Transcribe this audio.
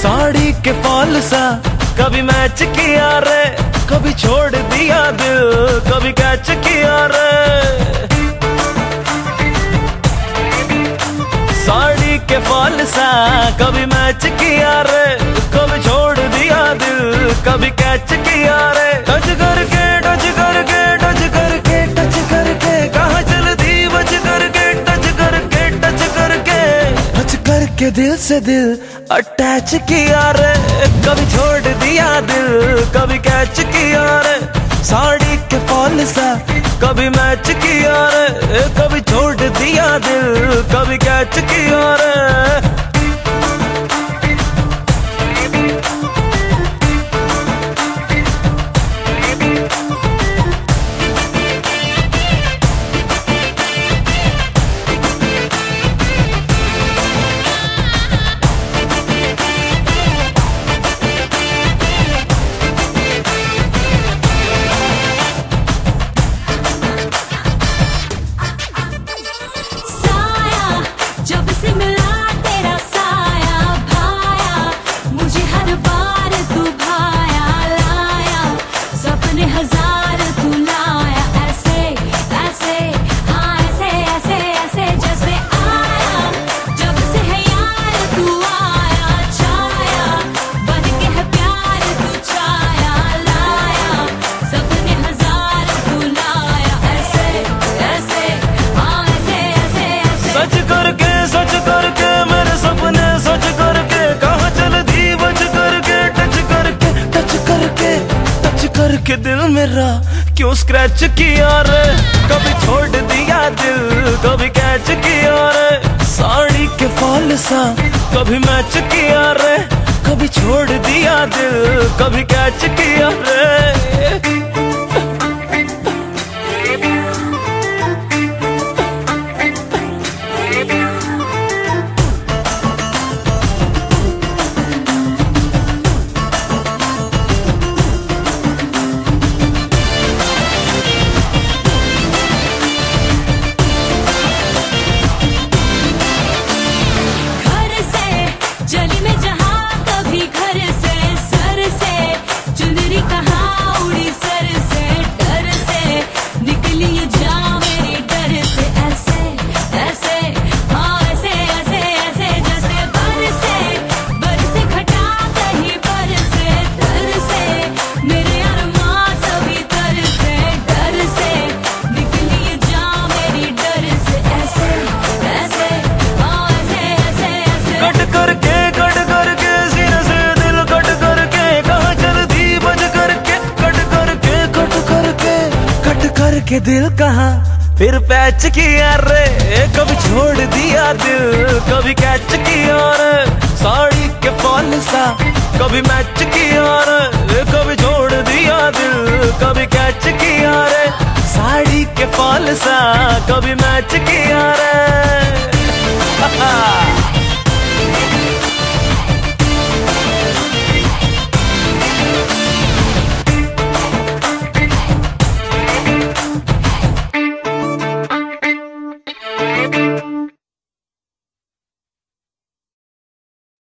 साड़ी के फॉल सा, कभी मैच किया रे, कभी छोड़ दिया दिल, कभी कैच किया रे। साड़ी के फॉल सा, कभी मैच किया रे, कभी छोड़ दिया दिल, कभी कैच किया रे। दिल से दिल अटैच किया रे। कभी छोड़ दिया दिल, कभी कैच किया रे। साड़ी के फॉल सा, कभी मैच किया रे। कभी छोड़ दिया दिल, कभी कैच किया रे। क्यों स्क्रैच किया रे? कभी छोड़ दिया दिल, कभी कैच किया रे? साड़ी के फॉल सा, कभी मैच किया रे? कभी छोड़ दिया दिल, कभी कैच किया रे? But it's के दिल कहा? फिर पैच किया रे, कभी छोड़ दिया दिल, कभी कैच किया रे, साड़ी के फॉल सा, कभी मैच किया रे, कभी छोड़ दिया दिल, कभी कैच किया रे, साड़ी के फॉल सा, कभी मैच किया रे।